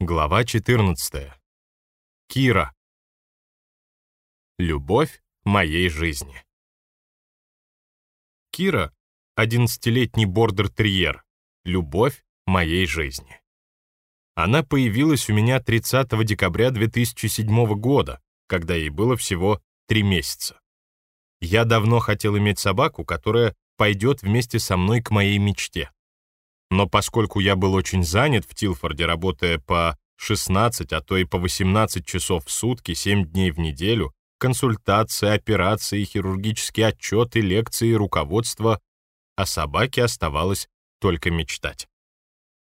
Глава 14. Кира. Любовь моей жизни. Кира — одиннадцатилетний бордер-терьер. Любовь моей жизни. Она появилась у меня 30 декабря 2007 года, когда ей было всего три месяца. Я давно хотел иметь собаку, которая пойдет вместе со мной к моей мечте. Но поскольку я был очень занят в Тилфорде, работая по 16, а то и по 18 часов в сутки, 7 дней в неделю, консультации, операции, хирургические отчеты, лекции, руководство, о собаке оставалось только мечтать.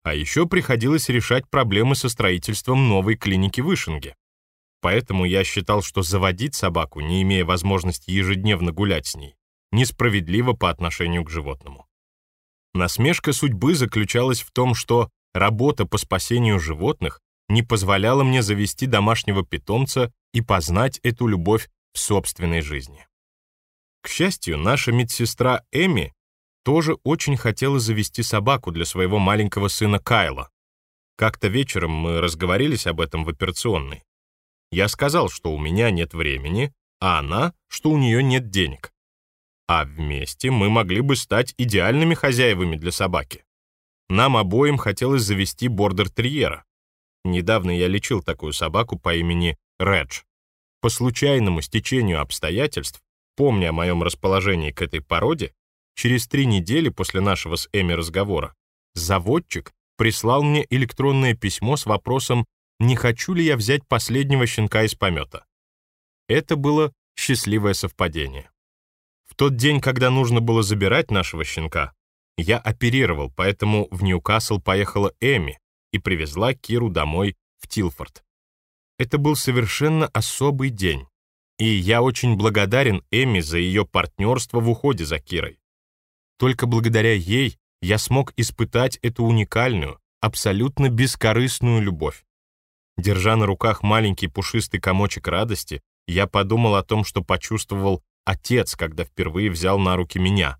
А еще приходилось решать проблемы со строительством новой клиники в Ишинге. Поэтому я считал, что заводить собаку, не имея возможности ежедневно гулять с ней, несправедливо по отношению к животному. Насмешка судьбы заключалась в том, что работа по спасению животных не позволяла мне завести домашнего питомца и познать эту любовь в собственной жизни. К счастью, наша медсестра Эми тоже очень хотела завести собаку для своего маленького сына Кайла. Как-то вечером мы разговорились об этом в операционной. Я сказал, что у меня нет времени, а она, что у нее нет денег а вместе мы могли бы стать идеальными хозяевами для собаки. Нам обоим хотелось завести бордер-терьера. Недавно я лечил такую собаку по имени Редж. По случайному стечению обстоятельств, помня о моем расположении к этой породе, через три недели после нашего с Эми разговора, заводчик прислал мне электронное письмо с вопросом, не хочу ли я взять последнего щенка из помета. Это было счастливое совпадение. В тот день, когда нужно было забирать нашего щенка, я оперировал, поэтому в Ньюкасл поехала Эми и привезла Киру домой в Тилфорд. Это был совершенно особый день, и я очень благодарен Эми за ее партнерство в уходе за Кирой. Только благодаря ей я смог испытать эту уникальную, абсолютно бескорыстную любовь. Держа на руках маленький пушистый комочек радости, я подумал о том, что почувствовал отец, когда впервые взял на руки меня.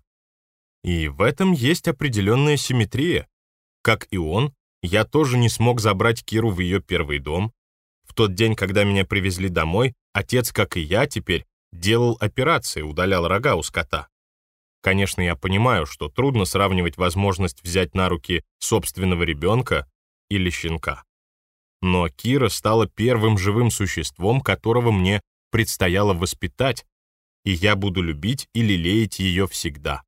И в этом есть определенная симметрия. Как и он, я тоже не смог забрать Киру в ее первый дом. В тот день, когда меня привезли домой, отец, как и я теперь, делал операции, удалял рога у скота. Конечно, я понимаю, что трудно сравнивать возможность взять на руки собственного ребенка или щенка. Но Кира стала первым живым существом, которого мне предстояло воспитать, и я буду любить и лелеять ее всегда.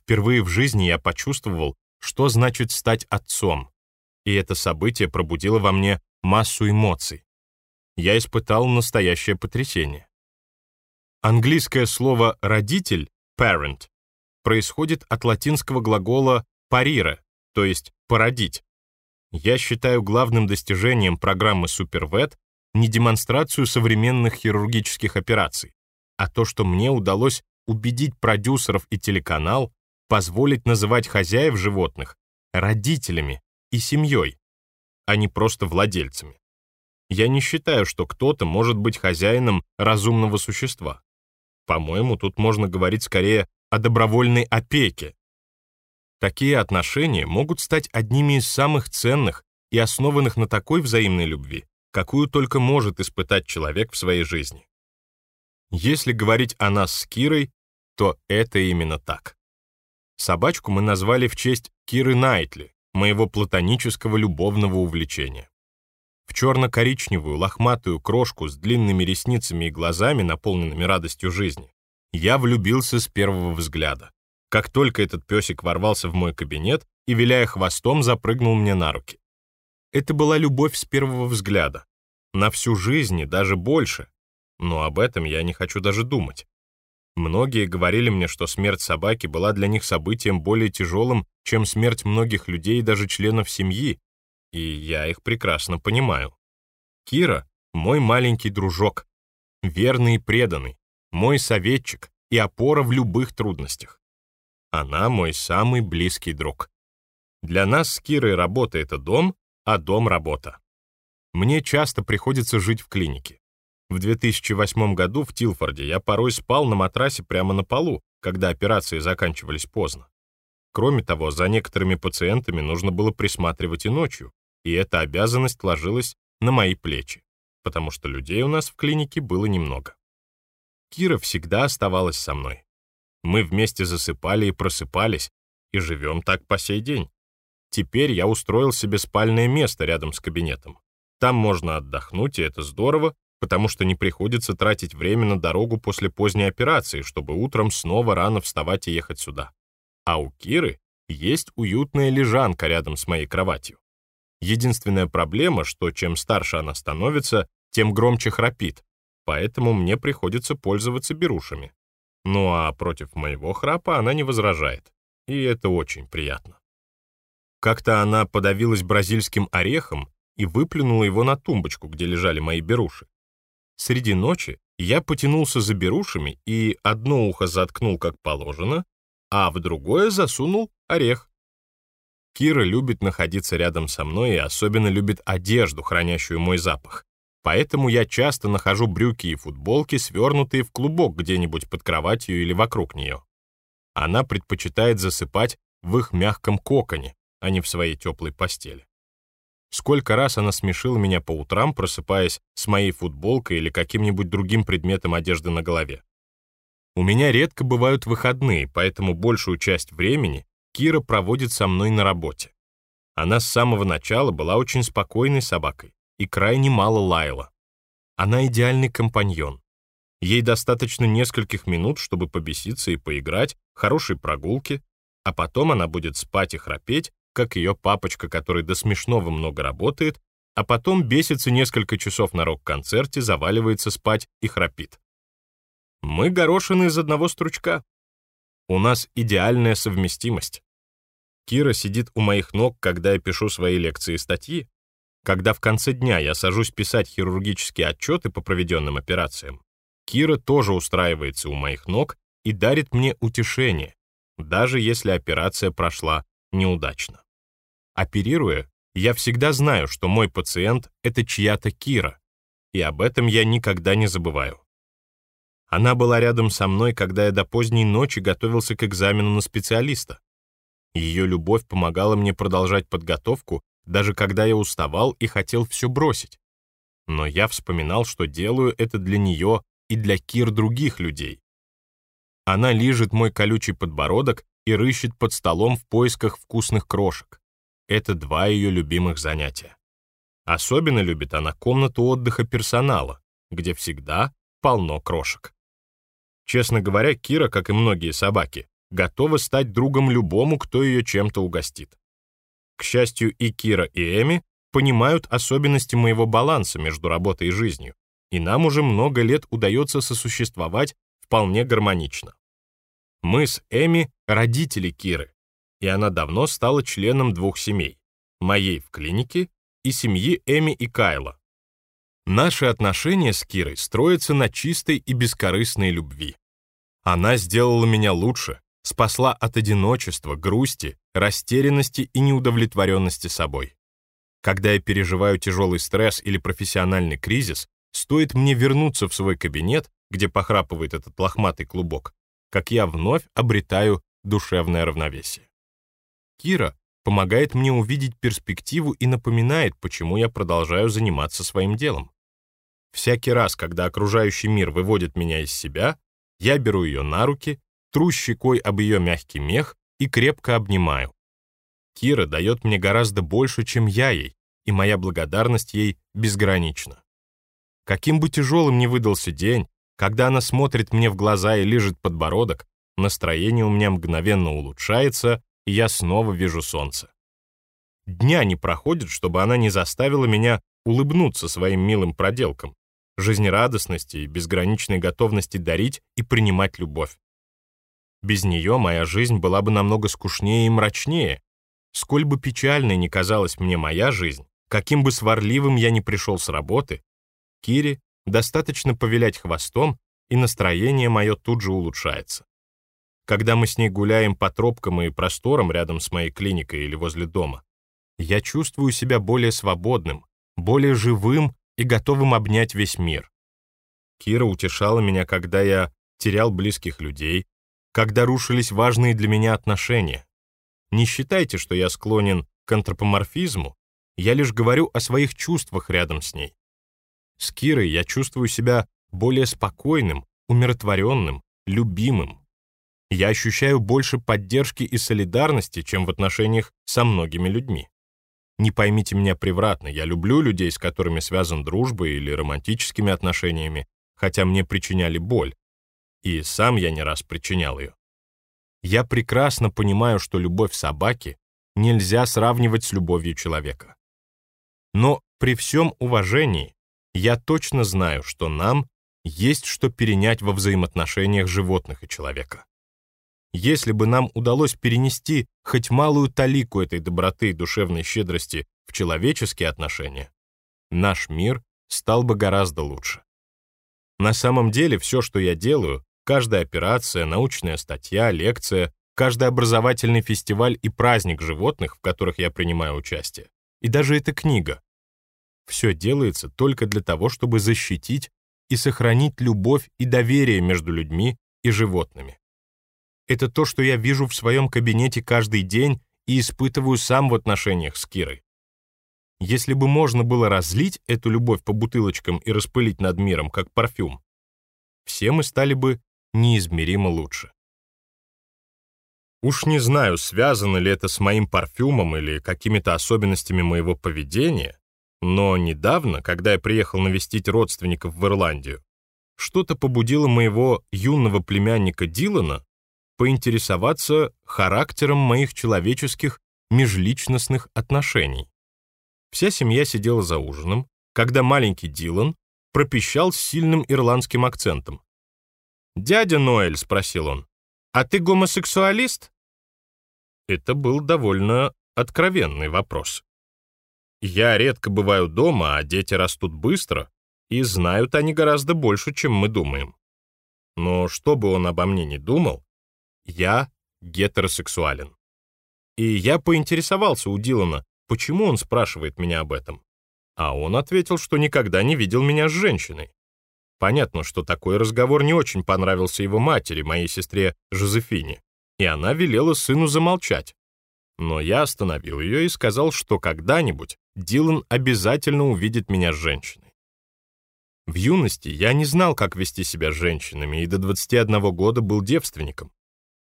Впервые в жизни я почувствовал, что значит стать отцом, и это событие пробудило во мне массу эмоций. Я испытал настоящее потрясение. Английское слово «родитель» — parent происходит от латинского глагола «parire», то есть «породить». Я считаю главным достижением программы SuperVet не демонстрацию современных хирургических операций, а то, что мне удалось убедить продюсеров и телеканал позволить называть хозяев животных родителями и семьей, а не просто владельцами. Я не считаю, что кто-то может быть хозяином разумного существа. По-моему, тут можно говорить скорее о добровольной опеке. Такие отношения могут стать одними из самых ценных и основанных на такой взаимной любви, какую только может испытать человек в своей жизни. Если говорить о нас с Кирой, то это именно так. Собачку мы назвали в честь Киры Найтли, моего платонического любовного увлечения. В черно-коричневую лохматую крошку с длинными ресницами и глазами, наполненными радостью жизни, я влюбился с первого взгляда. Как только этот песик ворвался в мой кабинет и, виляя хвостом, запрыгнул мне на руки. Это была любовь с первого взгляда. На всю жизнь и даже больше, но об этом я не хочу даже думать. Многие говорили мне, что смерть собаки была для них событием более тяжелым, чем смерть многих людей и даже членов семьи, и я их прекрасно понимаю. Кира — мой маленький дружок, верный и преданный, мой советчик и опора в любых трудностях. Она мой самый близкий друг. Для нас с Кирой работа — это дом, а дом — работа. Мне часто приходится жить в клинике. В 2008 году в Тилфорде я порой спал на матрасе прямо на полу, когда операции заканчивались поздно. Кроме того, за некоторыми пациентами нужно было присматривать и ночью, и эта обязанность ложилась на мои плечи, потому что людей у нас в клинике было немного. Кира всегда оставалась со мной. Мы вместе засыпали и просыпались, и живем так по сей день. Теперь я устроил себе спальное место рядом с кабинетом. Там можно отдохнуть, и это здорово, потому что не приходится тратить время на дорогу после поздней операции, чтобы утром снова рано вставать и ехать сюда. А у Киры есть уютная лежанка рядом с моей кроватью. Единственная проблема, что чем старше она становится, тем громче храпит, поэтому мне приходится пользоваться берушами. Ну а против моего храпа она не возражает, и это очень приятно. Как-то она подавилась бразильским орехом и выплюнула его на тумбочку, где лежали мои беруши. Среди ночи я потянулся за берушами и одно ухо заткнул как положено, а в другое засунул орех. Кира любит находиться рядом со мной и особенно любит одежду, хранящую мой запах. Поэтому я часто нахожу брюки и футболки, свернутые в клубок где-нибудь под кроватью или вокруг нее. Она предпочитает засыпать в их мягком коконе, а не в своей теплой постели. Сколько раз она смешила меня по утрам, просыпаясь с моей футболкой или каким-нибудь другим предметом одежды на голове. У меня редко бывают выходные, поэтому большую часть времени Кира проводит со мной на работе. Она с самого начала была очень спокойной собакой и крайне мало лаяла. Она идеальный компаньон. Ей достаточно нескольких минут, чтобы побеситься и поиграть, хорошей прогулки, а потом она будет спать и храпеть, как ее папочка, который до смешного много работает, а потом бесится несколько часов на рок-концерте, заваливается спать и храпит. Мы горошины из одного стручка. У нас идеальная совместимость. Кира сидит у моих ног, когда я пишу свои лекции и статьи. Когда в конце дня я сажусь писать хирургические отчеты по проведенным операциям, Кира тоже устраивается у моих ног и дарит мне утешение, даже если операция прошла неудачно. Оперируя, я всегда знаю, что мой пациент — это чья-то Кира, и об этом я никогда не забываю. Она была рядом со мной, когда я до поздней ночи готовился к экзамену на специалиста. Ее любовь помогала мне продолжать подготовку, даже когда я уставал и хотел все бросить. Но я вспоминал, что делаю это для нее и для Кир других людей. Она лижет мой колючий подбородок и рыщет под столом в поисках вкусных крошек. Это два ее любимых занятия. Особенно любит она комнату отдыха персонала, где всегда полно крошек. Честно говоря, Кира, как и многие собаки, готова стать другом любому, кто ее чем-то угостит. К счастью, и Кира, и Эми понимают особенности моего баланса между работой и жизнью, и нам уже много лет удается сосуществовать вполне гармонично. Мы с Эми — родители Киры, и она давно стала членом двух семей — моей в клинике и семьи Эми и Кайла. Наши отношения с Кирой строятся на чистой и бескорыстной любви. Она сделала меня лучше, спасла от одиночества, грусти, растерянности и неудовлетворенности собой. Когда я переживаю тяжелый стресс или профессиональный кризис, стоит мне вернуться в свой кабинет, где похрапывает этот лохматый клубок, как я вновь обретаю душевное равновесие. Кира помогает мне увидеть перспективу и напоминает, почему я продолжаю заниматься своим делом. Всякий раз, когда окружающий мир выводит меня из себя, я беру ее на руки, тру щекой об ее мягкий мех и крепко обнимаю. Кира дает мне гораздо больше, чем я ей, и моя благодарность ей безгранична. Каким бы тяжелым ни выдался день, когда она смотрит мне в глаза и лижет подбородок, настроение у меня мгновенно улучшается, я снова вижу солнце. Дня не проходит, чтобы она не заставила меня улыбнуться своим милым проделкам, жизнерадостности и безграничной готовности дарить и принимать любовь. Без нее моя жизнь была бы намного скучнее и мрачнее. Сколь бы печальной ни казалась мне моя жизнь, каким бы сварливым я ни пришел с работы, Кире достаточно повилять хвостом, и настроение мое тут же улучшается. Когда мы с ней гуляем по тропкам и просторам рядом с моей клиникой или возле дома, я чувствую себя более свободным, более живым и готовым обнять весь мир. Кира утешала меня, когда я терял близких людей, когда рушились важные для меня отношения. Не считайте, что я склонен к антропоморфизму. Я лишь говорю о своих чувствах рядом с ней. С Кирой я чувствую себя более спокойным, умиротворенным, любимым. Я ощущаю больше поддержки и солидарности, чем в отношениях со многими людьми. Не поймите меня превратно, я люблю людей, с которыми связан дружбой или романтическими отношениями, хотя мне причиняли боль. И сам я не раз причинял ее. Я прекрасно понимаю, что любовь собаки нельзя сравнивать с любовью человека. Но при всем уважении я точно знаю, что нам есть что перенять во взаимоотношениях животных и человека. Если бы нам удалось перенести хоть малую талику этой доброты и душевной щедрости в человеческие отношения, наш мир стал бы гораздо лучше. На самом деле все, что я делаю, каждая операция, научная статья, лекция, каждый образовательный фестиваль и праздник животных, в которых я принимаю участие, и даже эта книга, все делается только для того, чтобы защитить и сохранить любовь и доверие между людьми и животными. Это то, что я вижу в своем кабинете каждый день и испытываю сам в отношениях с Кирой. Если бы можно было разлить эту любовь по бутылочкам и распылить над миром, как парфюм, все мы стали бы неизмеримо лучше. Уж не знаю, связано ли это с моим парфюмом или какими-то особенностями моего поведения, но недавно, когда я приехал навестить родственников в Ирландию, что-то побудило моего юного племянника Дилана поинтересоваться характером моих человеческих межличностных отношений. Вся семья сидела за ужином, когда маленький Дилан пропищал с сильным ирландским акцентом. «Дядя Ноэль», — спросил он, — «а ты гомосексуалист?» Это был довольно откровенный вопрос. Я редко бываю дома, а дети растут быстро, и знают они гораздо больше, чем мы думаем. Но что бы он обо мне не думал, я гетеросексуален. И я поинтересовался у Дилана, почему он спрашивает меня об этом. А он ответил, что никогда не видел меня с женщиной. Понятно, что такой разговор не очень понравился его матери, моей сестре Жозефине, и она велела сыну замолчать. Но я остановил ее и сказал, что когда-нибудь Дилан обязательно увидит меня с женщиной. В юности я не знал, как вести себя с женщинами, и до 21 года был девственником.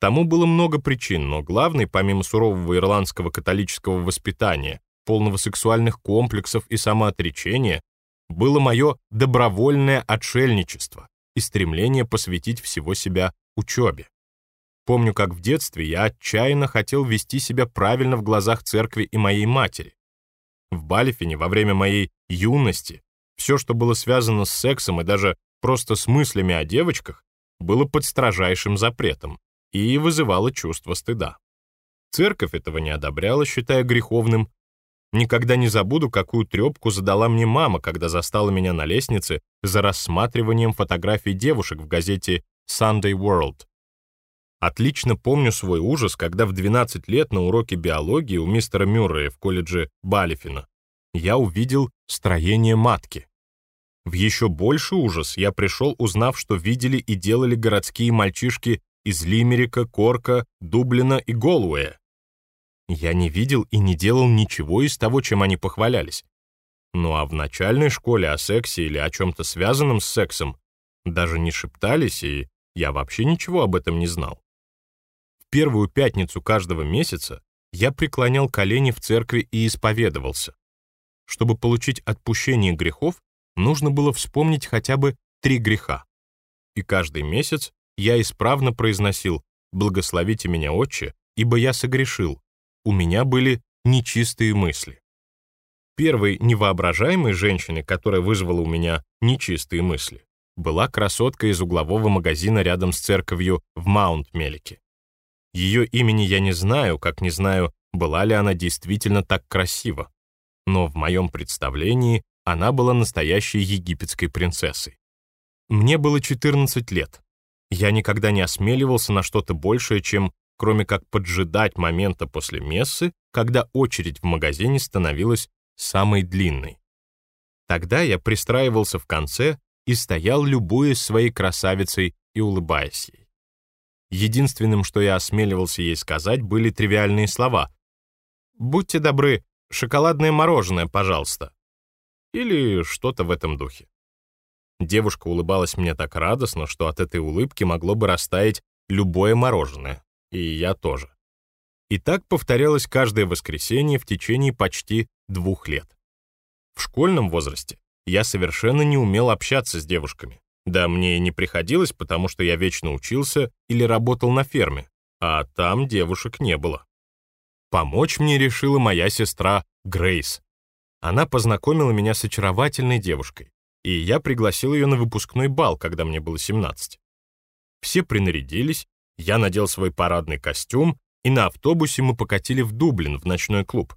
Тому было много причин, но главной, помимо сурового ирландского католического воспитания, полного сексуальных комплексов и самоотречения, было мое добровольное отшельничество и стремление посвятить всего себя учебе. Помню, как в детстве я отчаянно хотел вести себя правильно в глазах церкви и моей матери. В Балифине во время моей юности все, что было связано с сексом и даже просто с мыслями о девочках, было под строжайшим запретом и вызывало чувство стыда. Церковь этого не одобряла, считая греховным. Никогда не забуду, какую трепку задала мне мама, когда застала меня на лестнице за рассматриванием фотографий девушек в газете Sunday World. Отлично помню свой ужас, когда в 12 лет на уроке биологии у мистера Мюррея в колледже Балифина я увидел строение матки. В еще больший ужас я пришел, узнав, что видели и делали городские мальчишки из Лимерика, Корка, Дублина и Голуэя. Я не видел и не делал ничего из того, чем они похвалялись. Ну а в начальной школе о сексе или о чем-то связанном с сексом даже не шептались, и я вообще ничего об этом не знал. В первую пятницу каждого месяца я преклонял колени в церкви и исповедовался. Чтобы получить отпущение грехов, нужно было вспомнить хотя бы три греха. И каждый месяц я исправно произносил «Благословите меня, Отче, ибо я согрешил». У меня были нечистые мысли. Первой невоображаемой женщиной, которая вызвала у меня нечистые мысли, была красотка из углового магазина рядом с церковью в Маунт-Мелике. Ее имени я не знаю, как не знаю, была ли она действительно так красива. Но в моем представлении она была настоящей египетской принцессой. Мне было 14 лет. Я никогда не осмеливался на что-то большее, чем кроме как поджидать момента после мессы, когда очередь в магазине становилась самой длинной. Тогда я пристраивался в конце и стоял, любуясь своей красавицей и улыбаясь ей. Единственным, что я осмеливался ей сказать, были тривиальные слова. «Будьте добры, шоколадное мороженое, пожалуйста». Или что-то в этом духе. Девушка улыбалась мне так радостно, что от этой улыбки могло бы растаять любое мороженое. И я тоже. И так повторялось каждое воскресенье в течение почти двух лет. В школьном возрасте я совершенно не умел общаться с девушками. Да мне и не приходилось, потому что я вечно учился или работал на ферме, а там девушек не было. Помочь мне решила моя сестра Грейс. Она познакомила меня с очаровательной девушкой, и я пригласил ее на выпускной бал, когда мне было 17. Все принарядились, я надел свой парадный костюм, и на автобусе мы покатили в Дублин, в ночной клуб.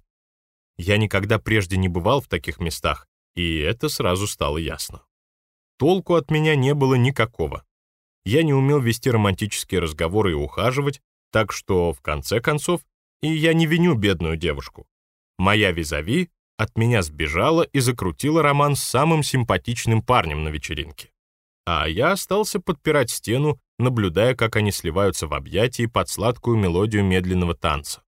Я никогда прежде не бывал в таких местах, и это сразу стало ясно. Толку от меня не было никакого. Я не умел вести романтические разговоры и ухаживать, так что, в конце концов, и я не виню бедную девушку. Моя визави от меня сбежала и закрутила роман с самым симпатичным парнем на вечеринке. А я остался подпирать стену, наблюдая, как они сливаются в объятии под сладкую мелодию медленного танца.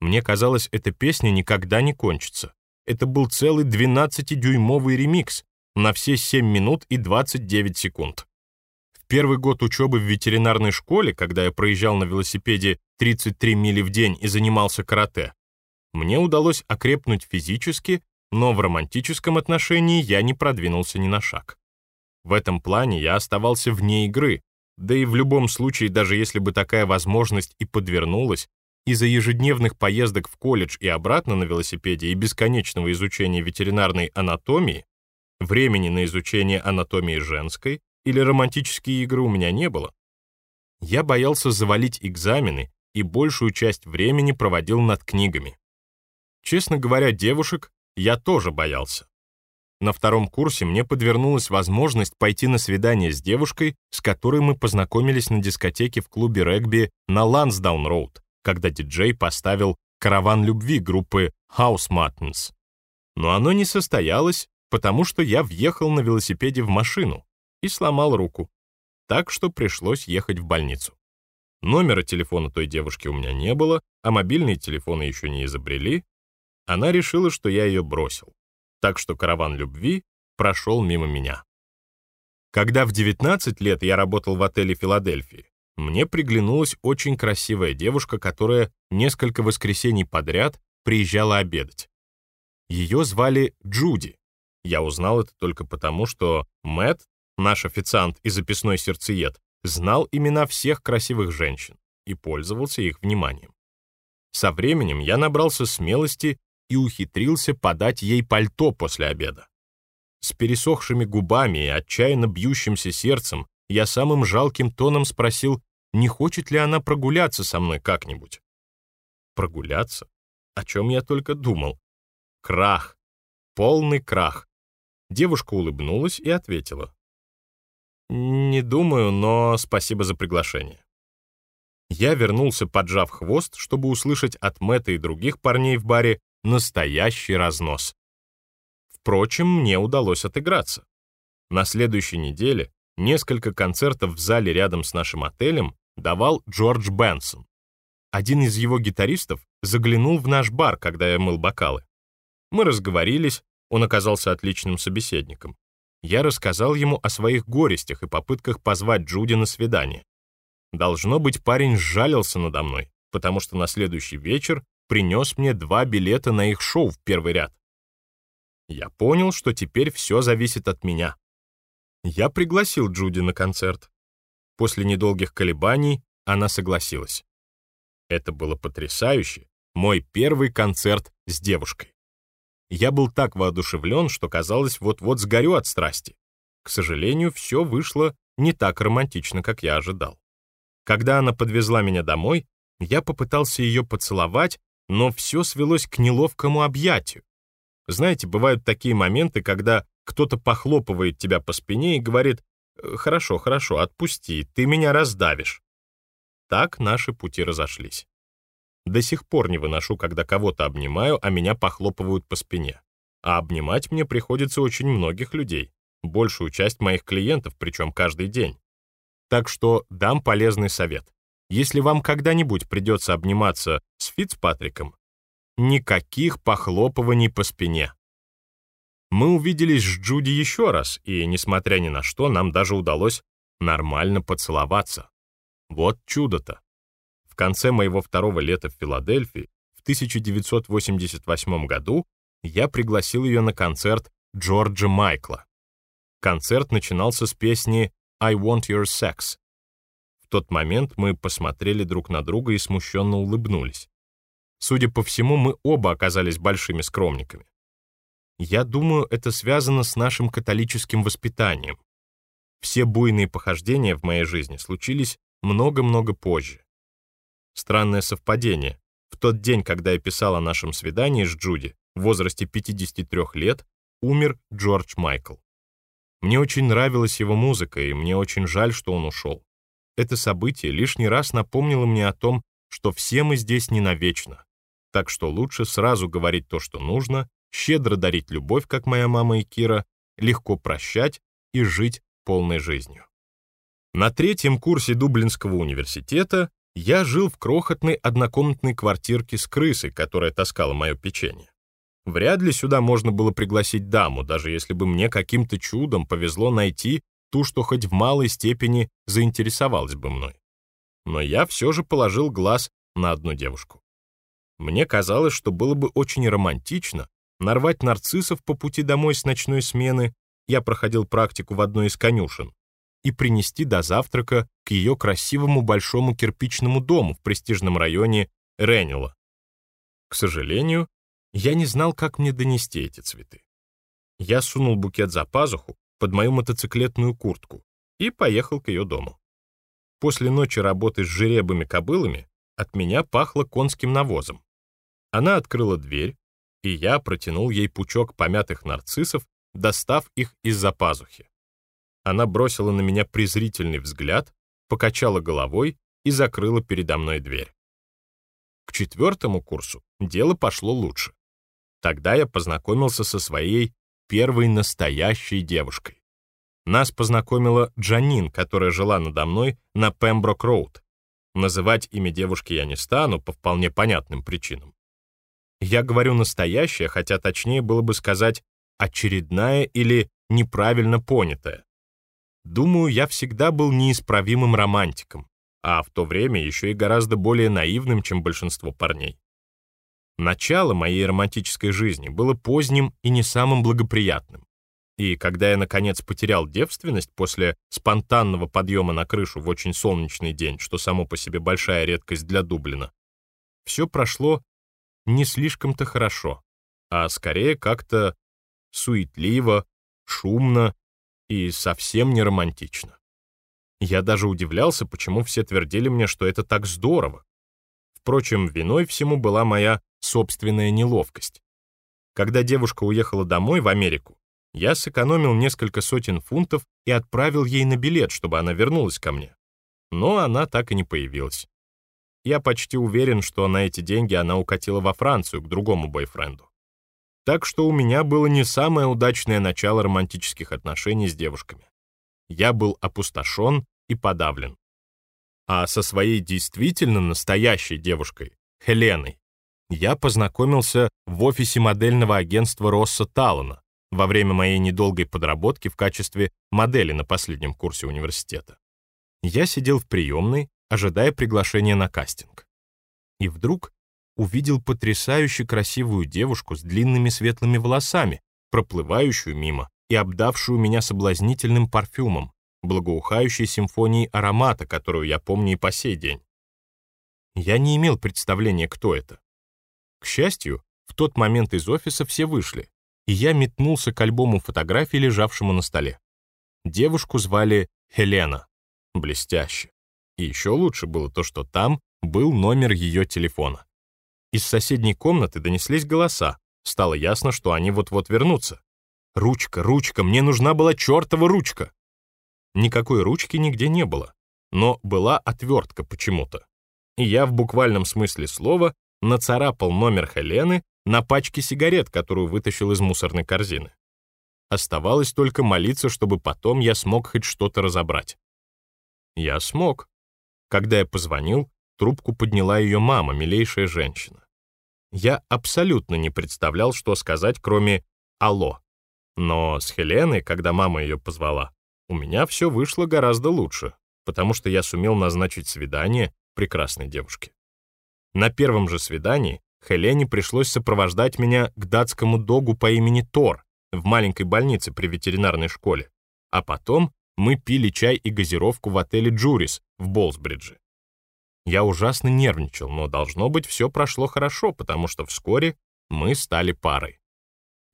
Мне казалось, эта песня никогда не кончится. Это был целый 12-дюймовый ремикс на все 7 минут и 29 секунд. В первый год учебы в ветеринарной школе, когда я проезжал на велосипеде 33 мили в день и занимался карате, мне удалось окрепнуть физически, но в романтическом отношении я не продвинулся ни на шаг. В этом плане я оставался вне игры, да и в любом случае, даже если бы такая возможность и подвернулась, из-за ежедневных поездок в колледж и обратно на велосипеде и бесконечного изучения ветеринарной анатомии, времени на изучение анатомии женской или романтические игры у меня не было. Я боялся завалить экзамены и большую часть времени проводил над книгами. Честно говоря, девушек я тоже боялся. На втором курсе мне подвернулась возможность пойти на свидание с девушкой, с которой мы познакомились на дискотеке в клубе регби на Лансдаун-роуд, когда диджей поставил «Караван любви» группы House Martins. Но оно не состоялось, потому что я въехал на велосипеде в машину и сломал руку, так что пришлось ехать в больницу. Номера телефона той девушки у меня не было, а мобильные телефоны еще не изобрели, она решила, что я ее бросил. Так что караван любви прошел мимо меня. Когда в 19 лет я работал в отеле Филадельфии, мне приглянулась очень красивая девушка, которая несколько воскресений подряд приезжала обедать. Ее звали Джуди. Я узнал это только потому, что Мэтт, наш официант и записной сердцеед, знал имена всех красивых женщин и пользовался их вниманием. Со временем я набрался смелости и ухитрился подать ей пальто после обеда. С пересохшими губами и отчаянно бьющимся сердцем я самым жалким тоном спросил, не хочет ли она прогуляться со мной как-нибудь. Прогуляться? О чем я только думал. Крах. Полный крах. Девушка улыбнулась и ответила. «Не думаю, но спасибо за приглашение». Я вернулся, поджав хвост, чтобы услышать от Мэтта и других парней в баре настоящий разнос. Впрочем, мне удалось отыграться. На следующей неделе несколько концертов в зале рядом с нашим отелем давал Джордж Бенсон. Один из его гитаристов заглянул в наш бар, когда я мыл бокалы. Мы разговорились, он оказался отличным собеседником. Я рассказал ему о своих горестях и попытках позвать Джуди на свидание. Должно быть, парень сжалился надо мной, потому что на следующий вечер принес мне два билета на их шоу в первый ряд. Я понял, что теперь все зависит от меня. Я пригласил Джуди на концерт. После недолгих колебаний она согласилась. Это было потрясающе, мой первый концерт с девушкой. Я был так воодушевлен, что казалось, вот-вот сгорю от страсти. К сожалению, все вышло не так романтично, как я ожидал. Когда она подвезла меня домой, я попытался ее поцеловать, но все свелось к неловкому объятию. Знаете, бывают такие моменты, когда кто-то похлопывает тебя по спине и говорит «Э, «Хорошо, хорошо, отпусти, ты меня раздавишь». Так наши пути разошлись. До сих пор не выношу, когда кого-то обнимаю, а меня похлопывают по спине. А обнимать мне приходится очень многих людей, большую часть моих клиентов, причем каждый день. Так что дам полезный совет. Если вам когда-нибудь придется обниматься с Фицпатриком, никаких похлопываний по спине. Мы увиделись с Джуди еще раз, и, несмотря ни на что, нам даже удалось нормально поцеловаться. Вот чудо-то. В конце моего второго лета в Филадельфии, в 1988 году, я пригласил ее на концерт Джорджа Майкла. Концерт начинался с песни «I want your sex». Тот момент мы посмотрели друг на друга и смущенно улыбнулись. Судя по всему, мы оба оказались большими скромниками. Я думаю, это связано с нашим католическим воспитанием. Все буйные похождения в моей жизни случились много-много позже. Странное совпадение. В тот день, когда я писал о нашем свидании с Джуди, в возрасте 53 лет, умер Джордж Майкл. Мне очень нравилась его музыка, и мне очень жаль, что он ушел. Это событие лишний раз напомнило мне о том, что все мы здесь не навечно. Так что лучше сразу говорить то, что нужно, щедро дарить любовь, как моя мама и Кира, легко прощать и жить полной жизнью. На третьем курсе Дублинского университета я жил в крохотной однокомнатной квартирке с крысой, которая таскала мое печенье. Вряд ли сюда можно было пригласить даму, даже если бы мне каким-то чудом повезло найти ту, что хоть в малой степени заинтересовалась бы мной. Но я все же положил глаз на одну девушку. Мне казалось, что было бы очень романтично нарвать нарциссов по пути домой с ночной смены, я проходил практику в одной из конюшен, и принести до завтрака к ее красивому большому кирпичному дому в престижном районе Реннела. К сожалению, я не знал, как мне донести эти цветы. Я сунул букет за пазуху под мою мотоциклетную куртку и поехал к ее дому. После ночи работы с жеребыми кобылами от меня пахло конским навозом. Она открыла дверь, и я протянул ей пучок помятых нарциссов, достав их из-за пазухи. Она бросила на меня презрительный взгляд, покачала головой и закрыла передо мной дверь. К четвертому курсу дело пошло лучше. Тогда я познакомился со своей первой настоящей девушкой. Нас познакомила Джанин, которая жила надо мной на Пемброк-Роуд. Называть имя девушки я не стану по вполне понятным причинам. Я говорю «настоящая», хотя точнее было бы сказать «очередная» или «неправильно понятая». Думаю, я всегда был неисправимым романтиком, а в то время еще и гораздо более наивным, чем большинство парней. Начало моей романтической жизни было поздним и не самым благоприятным. И когда я, наконец, потерял девственность после спонтанного подъема на крышу в очень солнечный день, что само по себе большая редкость для Дублина, все прошло не слишком-то хорошо, а скорее как-то суетливо, шумно и совсем не романтично. Я даже удивлялся, почему все твердили мне, что это так здорово. Впрочем, виной всему была моя собственная неловкость. Когда девушка уехала домой в Америку, я сэкономил несколько сотен фунтов и отправил ей на билет, чтобы она вернулась ко мне. Но она так и не появилась. Я почти уверен, что на эти деньги она укатила во Францию к другому бойфренду. Так что у меня было не самое удачное начало романтических отношений с девушками. Я был опустошен и подавлен. А со своей действительно настоящей девушкой, Хеленой, я познакомился в офисе модельного агентства Росса Таллана во время моей недолгой подработки в качестве модели на последнем курсе университета. Я сидел в приемной, ожидая приглашения на кастинг. И вдруг увидел потрясающе красивую девушку с длинными светлыми волосами, проплывающую мимо и обдавшую меня соблазнительным парфюмом, благоухающей симфонией аромата, которую я помню и по сей день. Я не имел представления, кто это. К счастью, в тот момент из офиса все вышли, и я метнулся к альбому фотографий, лежавшему на столе. Девушку звали Хелена. Блестяще. И еще лучше было то, что там был номер ее телефона. Из соседней комнаты донеслись голоса. Стало ясно, что они вот-вот вернутся. «Ручка, ручка, мне нужна была чертова ручка!» Никакой ручки нигде не было, но была отвертка почему-то. И я в буквальном смысле слова нацарапал номер Хелены на пачке сигарет, которую вытащил из мусорной корзины. Оставалось только молиться, чтобы потом я смог хоть что-то разобрать. Я смог. Когда я позвонил, трубку подняла ее мама, милейшая женщина. Я абсолютно не представлял, что сказать, кроме «Алло». Но с Хеленой, когда мама ее позвала, у меня все вышло гораздо лучше, потому что я сумел назначить свидание прекрасной девушке. На первом же свидании Хелене пришлось сопровождать меня к датскому догу по имени Тор в маленькой больнице при ветеринарной школе, а потом мы пили чай и газировку в отеле «Джурис» в Болсбридже. Я ужасно нервничал, но, должно быть, все прошло хорошо, потому что вскоре мы стали парой.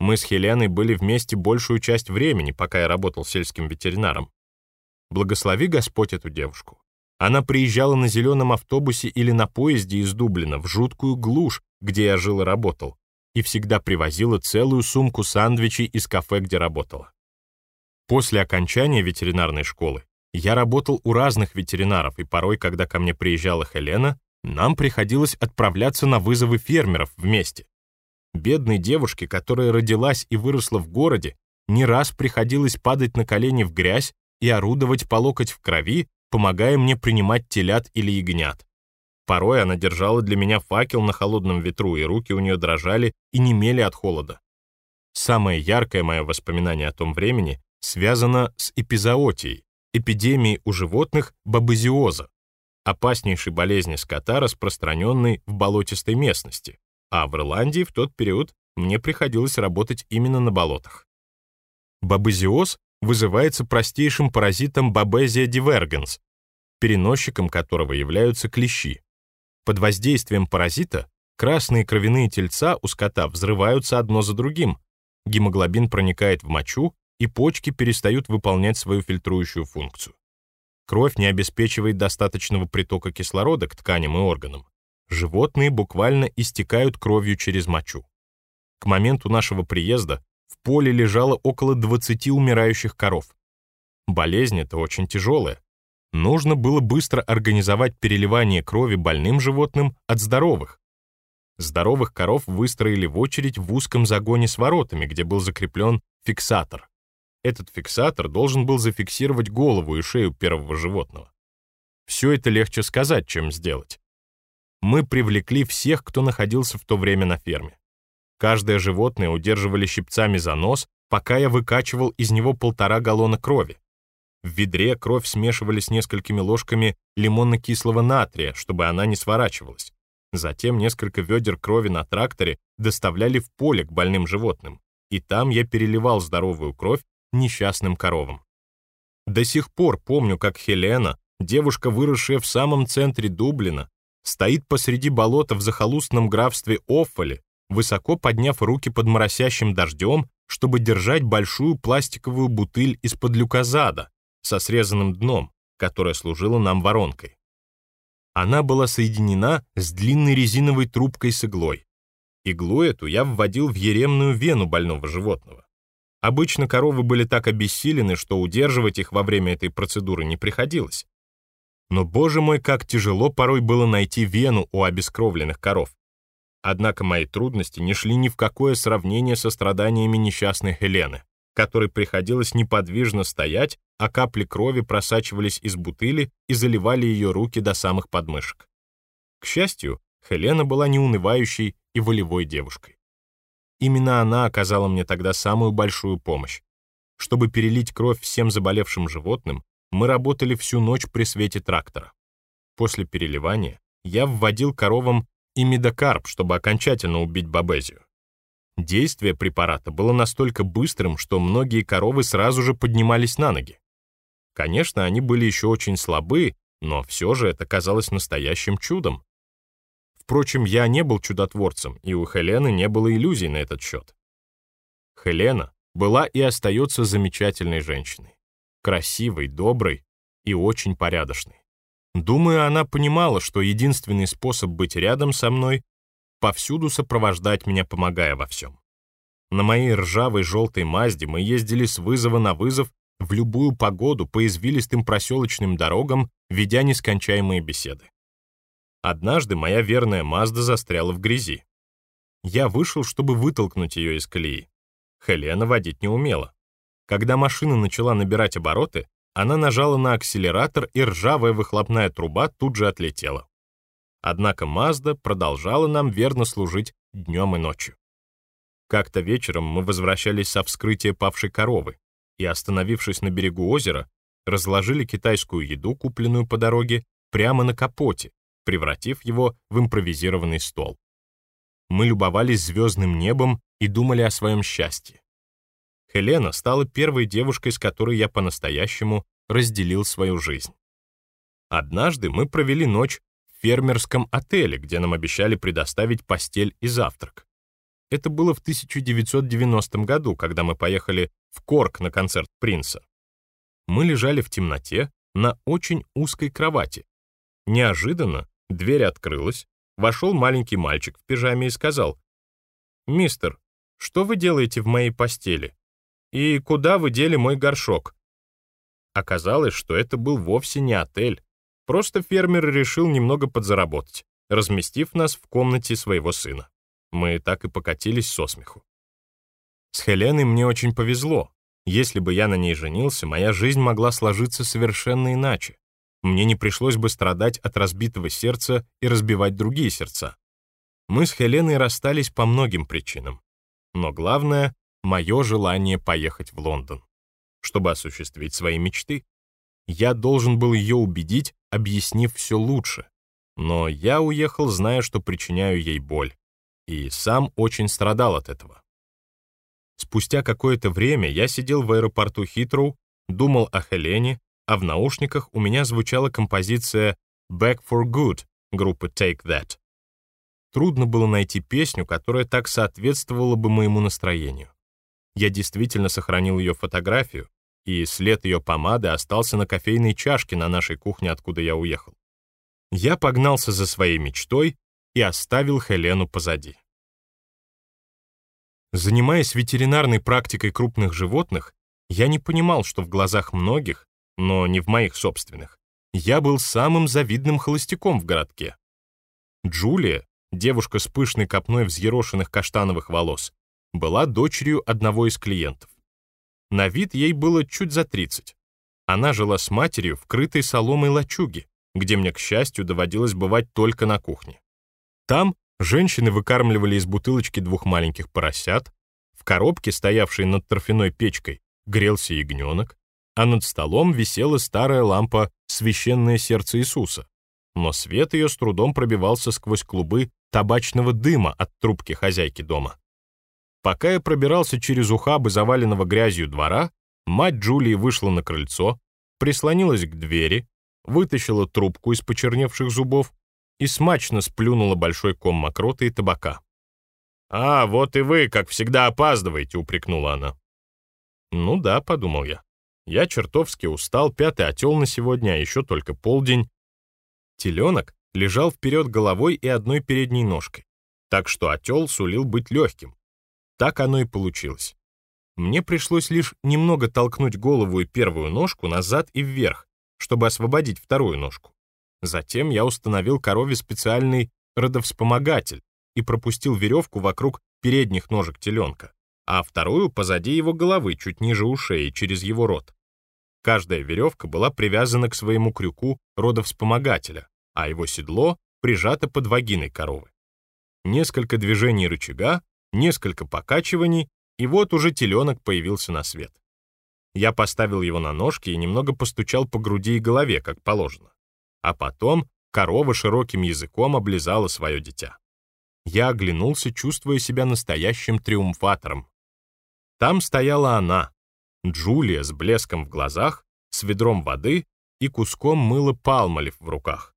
Мы с Хеленой были вместе большую часть времени, пока я работал сельским ветеринаром. Благослови Господь эту девушку. Она приезжала на зеленом автобусе или на поезде из Дублина в жуткую глушь, где я жил и работал, и всегда привозила целую сумку сандвичей из кафе, где работала. После окончания ветеринарной школы я работал у разных ветеринаров, и порой, когда ко мне приезжала Хелена, нам приходилось отправляться на вызовы фермеров вместе. Бедной девушке, которая родилась и выросла в городе, не раз приходилось падать на колени в грязь и орудовать по локоть в крови, помогая мне принимать телят или ягнят. Порой она держала для меня факел на холодном ветру, и руки у нее дрожали и немели от холода. Самое яркое мое воспоминание о том времени связано с эпизоотией, эпидемией у животных бабезиоза, опаснейшей болезни скота, распространенной в болотистой местности, а в Ирландии в тот период мне приходилось работать именно на болотах. Бабезиоз вызывается простейшим паразитом Babesia divergens, переносчиком которого являются клещи. Под воздействием паразита красные кровяные тельца у скота взрываются одно за другим, гемоглобин проникает в мочу, и почки перестают выполнять свою фильтрующую функцию. Кровь не обеспечивает достаточного притока кислорода к тканям и органам. Животные буквально истекают кровью через мочу. К моменту нашего приезда в поле лежало около 20 умирающих коров. Болезнь эта очень тяжелая. Нужно было быстро организовать переливание крови больным животным от здоровых. Здоровых коров выстроили в очередь в узком загоне с воротами, где был закреплен фиксатор. Этот фиксатор должен был зафиксировать голову и шею первого животного. Все это легче сказать, чем сделать. Мы привлекли всех, кто находился в то время на ферме. Каждое животное удерживали щипцами за нос, пока я выкачивал из него полтора галлона крови. В ведре кровь смешивали с несколькими ложками лимонно-кислого натрия, чтобы она не сворачивалась. Затем несколько ведер крови на тракторе доставляли в поле к больным животным, и там я переливал здоровую кровь несчастным коровам. До сих пор помню, как Хелена, девушка, выросшая в самом центре Дублина, стоит посреди болота в захолустном графстве Оффоле высоко подняв руки под моросящим дождем, чтобы держать большую пластиковую бутыль из-под люказада со срезанным дном, которая служила нам воронкой. Она была соединена с длинной резиновой трубкой с иглой. Иглу эту я вводил в еремную вену больного животного. Обычно коровы были так обессилены, что удерживать их во время этой процедуры не приходилось. Но, боже мой, как тяжело порой было найти вену у обескровленных коров. Однако мои трудности не шли ни в какое сравнение со страданиями несчастной Хелены, которой приходилось неподвижно стоять, а капли крови просачивались из бутыли и заливали ее руки до самых подмышек. К счастью, Хелена была неунывающей и волевой девушкой. Именно она оказала мне тогда самую большую помощь. Чтобы перелить кровь всем заболевшим животным, мы работали всю ночь при свете трактора. После переливания я вводил коровам и медокарп, чтобы окончательно убить бабезию. Действие препарата было настолько быстрым, что многие коровы сразу же поднимались на ноги. Конечно, они были еще очень слабы, но все же это казалось настоящим чудом. Впрочем, я не был чудотворцем, и у Хелены не было иллюзий на этот счет. Хелена была и остается замечательной женщиной. Красивой, доброй и очень порядочной. Думаю, она понимала, что единственный способ быть рядом со мной — повсюду сопровождать меня, помогая во всем. На моей ржавой желтой Мазде мы ездили с вызова на вызов в любую погоду по извилистым проселочным дорогам, ведя нескончаемые беседы. Однажды моя верная Мазда застряла в грязи. Я вышел, чтобы вытолкнуть ее из колеи. Хелена водить не умела. Когда машина начала набирать обороты, она нажала на акселератор, и ржавая выхлопная труба тут же отлетела. Однако Мазда продолжала нам верно служить днем и ночью. Как-то вечером мы возвращались со вскрытия павшей коровы и, остановившись на берегу озера, разложили китайскую еду, купленную по дороге, прямо на капоте, превратив его в импровизированный стол. Мы любовались звездным небом и думали о своем счастье. Хелена стала первой девушкой, с которой я по-настоящему разделил свою жизнь. Однажды мы провели ночь в фермерском отеле, где нам обещали предоставить постель и завтрак. Это было в 1990 году, когда мы поехали в Корк на концерт Принца. Мы лежали в темноте на очень узкой кровати. Неожиданно дверь открылась, вошел маленький мальчик в пижаме и сказал, «Мистер, что вы делаете в моей постели? И куда вы дели мой горшок?» Оказалось, что это был вовсе не отель. Просто фермер решил немного подзаработать, разместив нас в комнате своего сына. Мы так и покатились со смеху. С Хеленой мне очень повезло. Если бы я на ней женился, моя жизнь могла сложиться совершенно иначе. Мне не пришлось бы страдать от разбитого сердца и разбивать другие сердца. Мы с Хеленой расстались по многим причинам. Но главное — мое желание поехать в Лондон, чтобы осуществить свои мечты. Я должен был ее убедить, объяснив все лучше. Но я уехал, зная, что причиняю ей боль и сам очень страдал от этого. Спустя какое-то время я сидел в аэропорту Хитроу, думал о Хелене, а в наушниках у меня звучала композиция «Back for Good» группы Take That. Трудно было найти песню, которая так соответствовала бы моему настроению. Я действительно сохранил ее фотографию, и след ее помады остался на кофейной чашке на нашей кухне, откуда я уехал. Я погнался за своей мечтой и оставил Хелену позади. Занимаясь ветеринарной практикой крупных животных, я не понимал, что в глазах многих, но не в моих собственных, я был самым завидным холостяком в городке. Джулия, девушка с пышной копной взъерошенных каштановых волос, была дочерью одного из клиентов. На вид ей было чуть за 30. Она жила с матерью в крытой соломой лачуге, где мне, к счастью, доводилось бывать только на кухне. Там женщины выкармливали из бутылочки двух маленьких поросят, в коробке, стоявшей над торфяной печкой, грелся ягненок, а над столом висела старая лампа «Священное сердце Иисуса», но свет ее с трудом пробивался сквозь клубы табачного дыма от трубки хозяйки дома. Пока я пробирался через ухабы заваленного грязью двора, мать Джулии вышла на крыльцо, прислонилась к двери, вытащила трубку из почерневших зубов и смачно сплюнула большой ком мокроты и табака. «А, вот и вы, как всегда, опаздываете», — упрекнула она. «Ну да», — подумал я. «Я чертовски устал, пятый отел на сегодня, а еще только полдень». Теленок лежал вперед головой и одной передней ножкой, так что отел сулил быть легким. Так оно и получилось. Мне пришлось лишь немного толкнуть голову и первую ножку назад и вверх, чтобы освободить вторую ножку. Затем я установил корове специальный родовспомогатель и пропустил веревку вокруг передних ножек теленка, а вторую позади его головы, чуть ниже ушей, через его рот. Каждая веревка была привязана к своему крюку родовспомогателя, а его седло прижато под вагиной коровы. Несколько движений рычага, несколько покачиваний, и вот уже теленок появился на свет. Я поставил его на ножки и немного постучал по груди и голове, как положено а потом корова широким языком облизала свое дитя. Я оглянулся, чувствуя себя настоящим триумфатором. Там стояла она, Джулия с блеском в глазах, с ведром воды и куском мыла палмолив в руках.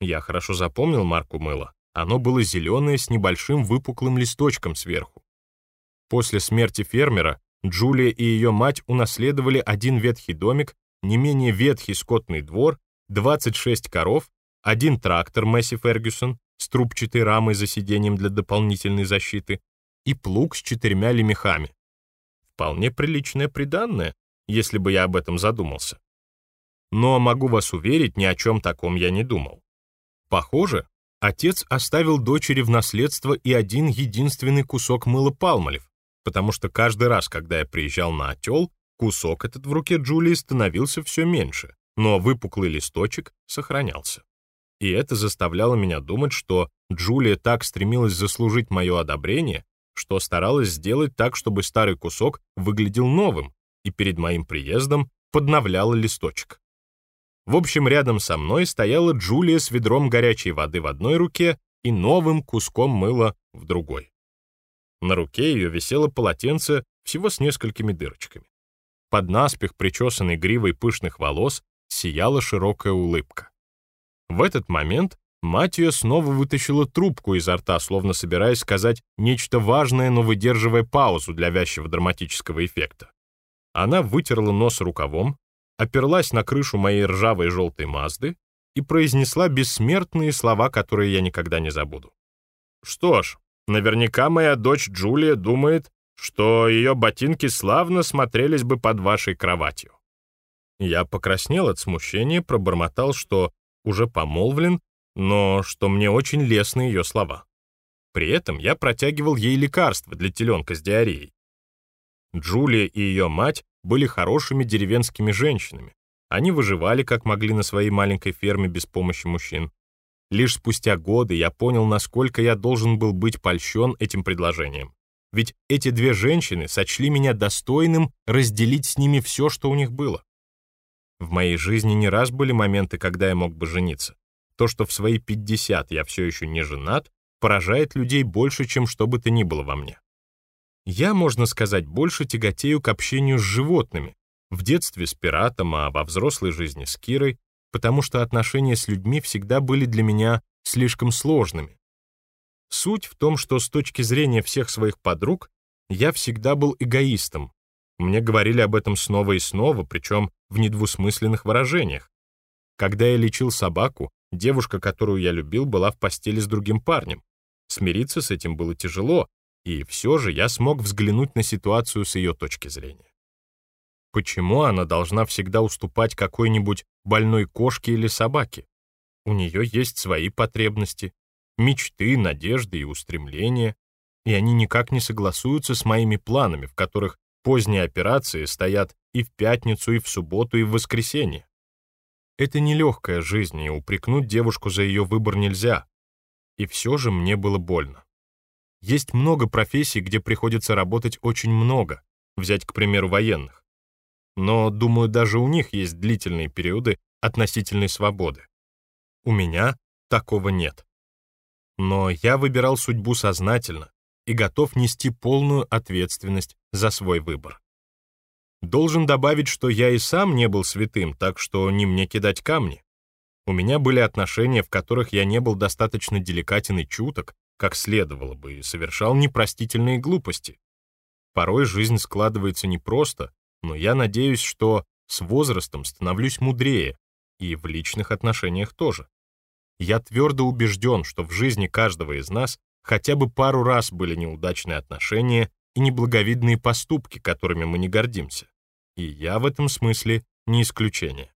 Я хорошо запомнил марку мыла. Оно было зеленое с небольшим выпуклым листочком сверху. После смерти фермера Джулия и ее мать унаследовали один ветхий домик, не менее ветхий скотный двор 26 коров, один трактор Месси Фергюсон с трубчатой рамой за сиденьем для дополнительной защиты и плуг с четырьмя лемехами. Вполне приличное приданное, если бы я об этом задумался. Но могу вас уверить, ни о чем таком я не думал. Похоже, отец оставил дочери в наследство и один единственный кусок мыла палмолев, потому что каждый раз, когда я приезжал на отел, кусок этот в руке Джулии становился все меньше но выпуклый листочек сохранялся. И это заставляло меня думать, что Джулия так стремилась заслужить мое одобрение, что старалась сделать так, чтобы старый кусок выглядел новым, и перед моим приездом подновляла листочек. В общем, рядом со мной стояла Джулия с ведром горячей воды в одной руке и новым куском мыла в другой. На руке ее висело полотенце всего с несколькими дырочками. Под наспех причесанной гривой пышных волос сияла широкая улыбка. В этот момент мать ее снова вытащила трубку изо рта, словно собираясь сказать нечто важное, но выдерживая паузу для вязчего драматического эффекта. Она вытерла нос рукавом, оперлась на крышу моей ржавой желтой Мазды и произнесла бессмертные слова, которые я никогда не забуду. «Что ж, наверняка моя дочь Джулия думает, что ее ботинки славно смотрелись бы под вашей кроватью». Я покраснел от смущения, пробормотал, что уже помолвлен, но что мне очень лестны ее слова. При этом я протягивал ей лекарства для теленка с диареей. Джулия и ее мать были хорошими деревенскими женщинами. Они выживали как могли на своей маленькой ферме без помощи мужчин. Лишь спустя годы я понял, насколько я должен был быть польщен этим предложением. Ведь эти две женщины сочли меня достойным разделить с ними все, что у них было. В моей жизни не раз были моменты, когда я мог бы жениться. То, что в свои 50 я все еще не женат, поражает людей больше, чем что бы то ни было во мне. Я, можно сказать, больше тяготею к общению с животными. В детстве с пиратом, а во взрослой жизни с Кирой, потому что отношения с людьми всегда были для меня слишком сложными. Суть в том, что с точки зрения всех своих подруг я всегда был эгоистом. Мне говорили об этом снова и снова, причем в недвусмысленных выражениях. Когда я лечил собаку, девушка, которую я любил, была в постели с другим парнем. Смириться с этим было тяжело, и все же я смог взглянуть на ситуацию с ее точки зрения. Почему она должна всегда уступать какой-нибудь больной кошке или собаке? У нее есть свои потребности, мечты, надежды и устремления, и они никак не согласуются с моими планами, в которых поздние операции стоят и в пятницу, и в субботу, и в воскресенье. Это нелегкая жизнь, и упрекнуть девушку за ее выбор нельзя. И все же мне было больно. Есть много профессий, где приходится работать очень много, взять, к примеру, военных. Но, думаю, даже у них есть длительные периоды относительной свободы. У меня такого нет. Но я выбирал судьбу сознательно и готов нести полную ответственность за свой выбор. Должен добавить, что я и сам не был святым, так что не мне кидать камни. У меня были отношения, в которых я не был достаточно деликатен и чуток, как следовало бы, и совершал непростительные глупости. Порой жизнь складывается непросто, но я надеюсь, что с возрастом становлюсь мудрее, и в личных отношениях тоже. Я твердо убежден, что в жизни каждого из нас хотя бы пару раз были неудачные отношения и неблаговидные поступки, которыми мы не гордимся. И я в этом смысле не исключение.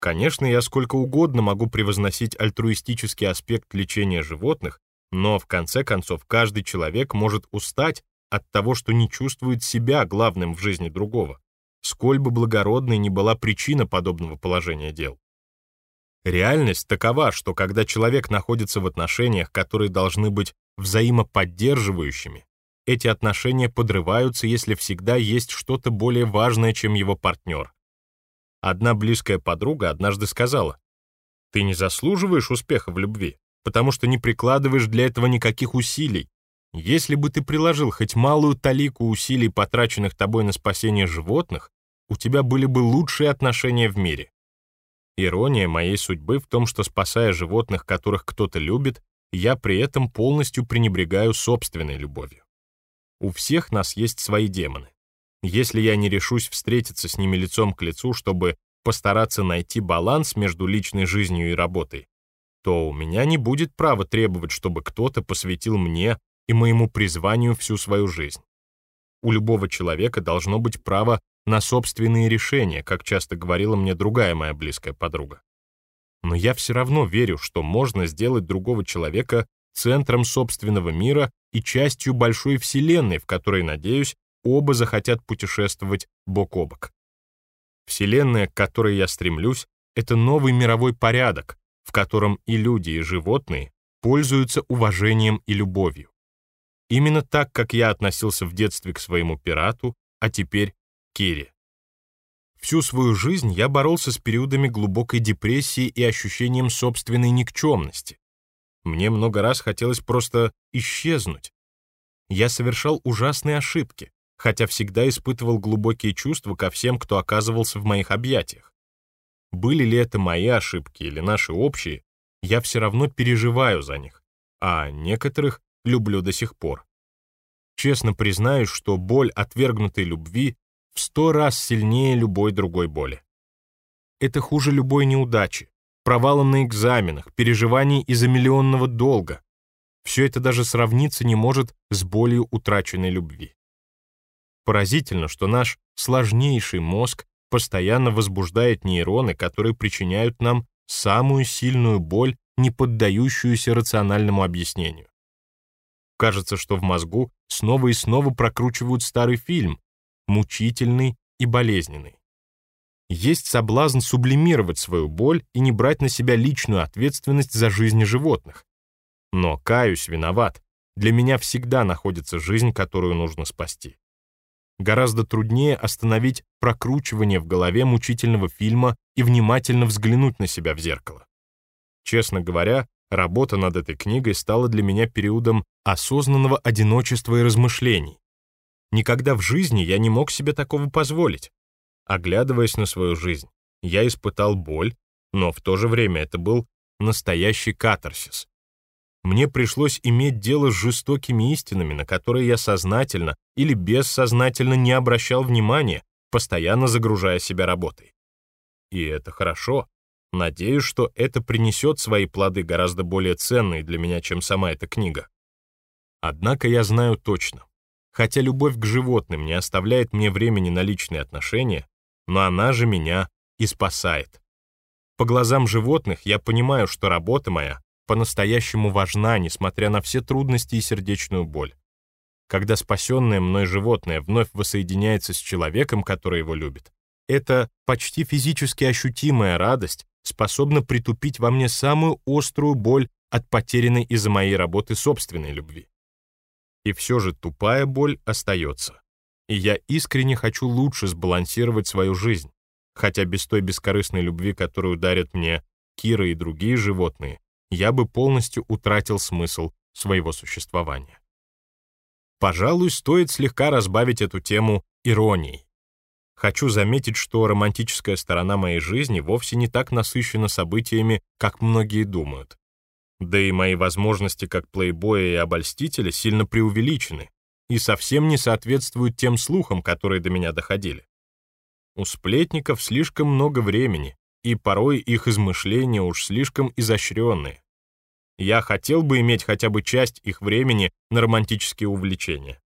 Конечно, я сколько угодно могу превозносить альтруистический аспект лечения животных но в конце концов каждый человек может устать от того, что не чувствует себя главным в жизни другого, сколь бы благородной ни была причина подобного положения дел. Реальность такова, что когда человек находится в отношениях, которые должны быть взаимоподдерживающими, эти отношения подрываются, если всегда есть что-то более важное, чем его партнер. Одна близкая подруга однажды сказала, «Ты не заслуживаешь успеха в любви потому что не прикладываешь для этого никаких усилий. Если бы ты приложил хоть малую талику усилий, потраченных тобой на спасение животных, у тебя были бы лучшие отношения в мире. Ирония моей судьбы в том, что, спасая животных, которых кто-то любит, я при этом полностью пренебрегаю собственной любовью. У всех нас есть свои демоны. Если я не решусь встретиться с ними лицом к лицу, чтобы постараться найти баланс между личной жизнью и работой, то у меня не будет права требовать, чтобы кто-то посвятил мне и моему призванию всю свою жизнь. У любого человека должно быть право на собственные решения, как часто говорила мне другая моя близкая подруга. Но я все равно верю, что можно сделать другого человека центром собственного мира и частью большой вселенной, в которой, надеюсь, оба захотят путешествовать бок о бок. Вселенная, к которой я стремлюсь, это новый мировой порядок, в котором и люди, и животные пользуются уважением и любовью. Именно так, как я относился в детстве к своему пирату, а теперь Кире. Всю свою жизнь я боролся с периодами глубокой депрессии и ощущением собственной никчемности. Мне много раз хотелось просто исчезнуть. Я совершал ужасные ошибки, хотя всегда испытывал глубокие чувства ко всем, кто оказывался в моих объятиях. Были ли это мои ошибки или наши общие, я все равно переживаю за них, а некоторых люблю до сих пор. Честно признаюсь, что боль отвергнутой любви в сто раз сильнее любой другой боли. Это хуже любой неудачи, провала на экзаменах, переживаний из-за миллионного долга. Все это даже сравниться не может с болью утраченной любви. Поразительно, что наш сложнейший мозг постоянно возбуждает нейроны, которые причиняют нам самую сильную боль, не поддающуюся рациональному объяснению. Кажется, что в мозгу снова и снова прокручивают старый фильм, мучительный и болезненный. Есть соблазн сублимировать свою боль и не брать на себя личную ответственность за жизни животных. Но, каюсь, виноват. Для меня всегда находится жизнь, которую нужно спасти. Гораздо труднее остановить прокручивание в голове мучительного фильма и внимательно взглянуть на себя в зеркало. Честно говоря, работа над этой книгой стала для меня периодом осознанного одиночества и размышлений. Никогда в жизни я не мог себе такого позволить. Оглядываясь на свою жизнь, я испытал боль, но в то же время это был настоящий катарсис. Мне пришлось иметь дело с жестокими истинами, на которые я сознательно или бессознательно не обращал внимания, постоянно загружая себя работой. И это хорошо. Надеюсь, что это принесет свои плоды гораздо более ценные для меня, чем сама эта книга. Однако я знаю точно, Хотя любовь к животным не оставляет мне времени на личные отношения, но она же меня и спасает. По глазам животных я понимаю, что работа моя по-настоящему важна, несмотря на все трудности и сердечную боль. Когда спасенное мной животное вновь воссоединяется с человеком, который его любит, это почти физически ощутимая радость способна притупить во мне самую острую боль от потерянной из-за моей работы собственной любви. И все же тупая боль остается. И я искренне хочу лучше сбалансировать свою жизнь, хотя без той бескорыстной любви, которую дарят мне Кира и другие животные, я бы полностью утратил смысл своего существования. Пожалуй, стоит слегка разбавить эту тему иронией. Хочу заметить, что романтическая сторона моей жизни вовсе не так насыщена событиями, как многие думают. Да и мои возможности как плейбоя и обольстителя сильно преувеличены и совсем не соответствуют тем слухам, которые до меня доходили. У сплетников слишком много времени, и порой их измышления уж слишком изощренные. Я хотел бы иметь хотя бы часть их времени на романтические увлечения.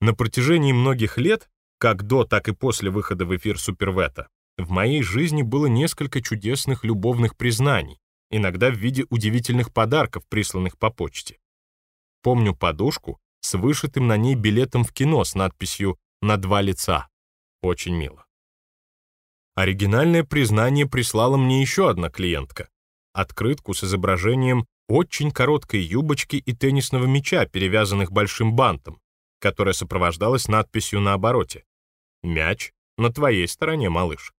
На протяжении многих лет, как до, так и после выхода в эфир Супервета, в моей жизни было несколько чудесных любовных признаний, иногда в виде удивительных подарков, присланных по почте. Помню подушку с вышитым на ней билетом в кино с надписью «На два лица». Очень мило. Оригинальное признание прислала мне еще одна клиентка. Открытку с изображением очень короткой юбочки и теннисного мяча, перевязанных большим бантом, которая сопровождалась надписью на обороте. «Мяч на твоей стороне, малыш».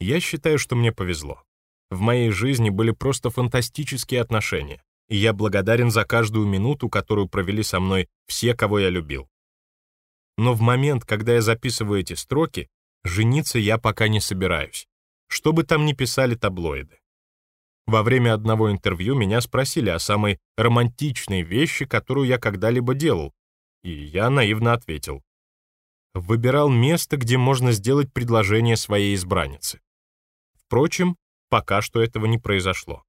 Я считаю, что мне повезло. В моей жизни были просто фантастические отношения, и я благодарен за каждую минуту, которую провели со мной все, кого я любил. Но в момент, когда я записываю эти строки, жениться я пока не собираюсь, что бы там ни писали таблоиды. Во время одного интервью меня спросили о самой романтичной вещи, которую я когда-либо делал, и я наивно ответил. Выбирал место, где можно сделать предложение своей избраннице. Впрочем, Пока что этого не произошло.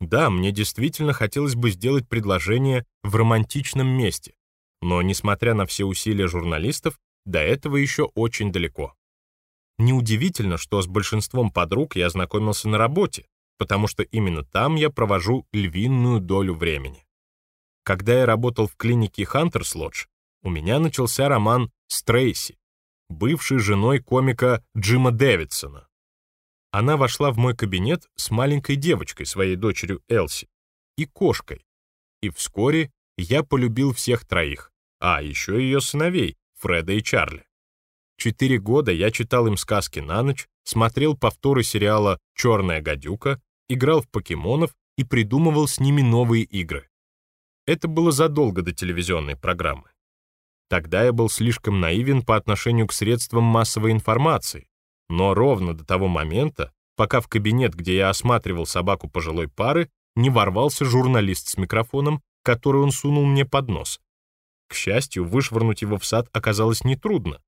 Да, мне действительно хотелось бы сделать предложение в романтичном месте, но, несмотря на все усилия журналистов, до этого еще очень далеко. Неудивительно, что с большинством подруг я знакомился на работе, потому что именно там я провожу львиную долю времени. Когда я работал в клинике Хантерс Лодж, у меня начался роман с Трейси, бывшей женой комика Джима Дэвидсона. Она вошла в мой кабинет с маленькой девочкой, своей дочерью Элси, и кошкой. И вскоре я полюбил всех троих, а еще ее сыновей, Фреда и Чарли. Четыре года я читал им сказки на ночь, смотрел повторы сериала «Черная гадюка», играл в покемонов и придумывал с ними новые игры. Это было задолго до телевизионной программы. Тогда я был слишком наивен по отношению к средствам массовой информации, но ровно до того момента, пока в кабинет, где я осматривал собаку пожилой пары, не ворвался журналист с микрофоном, который он сунул мне под нос. К счастью, вышвырнуть его в сад оказалось нетрудно.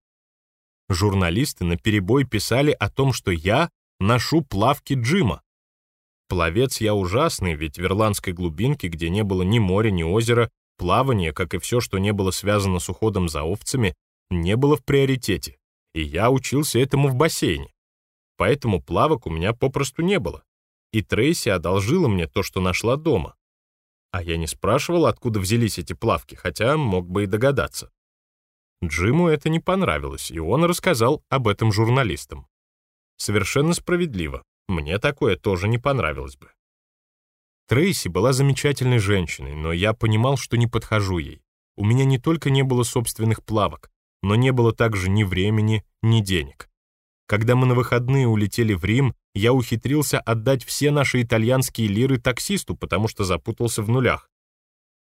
Журналисты наперебой писали о том, что я ношу плавки Джима. Пловец я ужасный, ведь в ирландской глубинке, где не было ни моря, ни озера, плавание, как и все, что не было связано с уходом за овцами, не было в приоритете, и я учился этому в бассейне. Поэтому плавок у меня попросту не было. И Трейси одолжила мне то, что нашла дома. А я не спрашивал, откуда взялись эти плавки, хотя мог бы и догадаться. Джиму это не понравилось, и он рассказал об этом журналистам. Совершенно справедливо, мне такое тоже не понравилось бы. Трейси была замечательной женщиной, но я понимал, что не подхожу ей. У меня не только не было собственных плавок, но не было также ни времени, ни денег. Когда мы на выходные улетели в Рим, я ухитрился отдать все наши итальянские лиры таксисту, потому что запутался в нулях.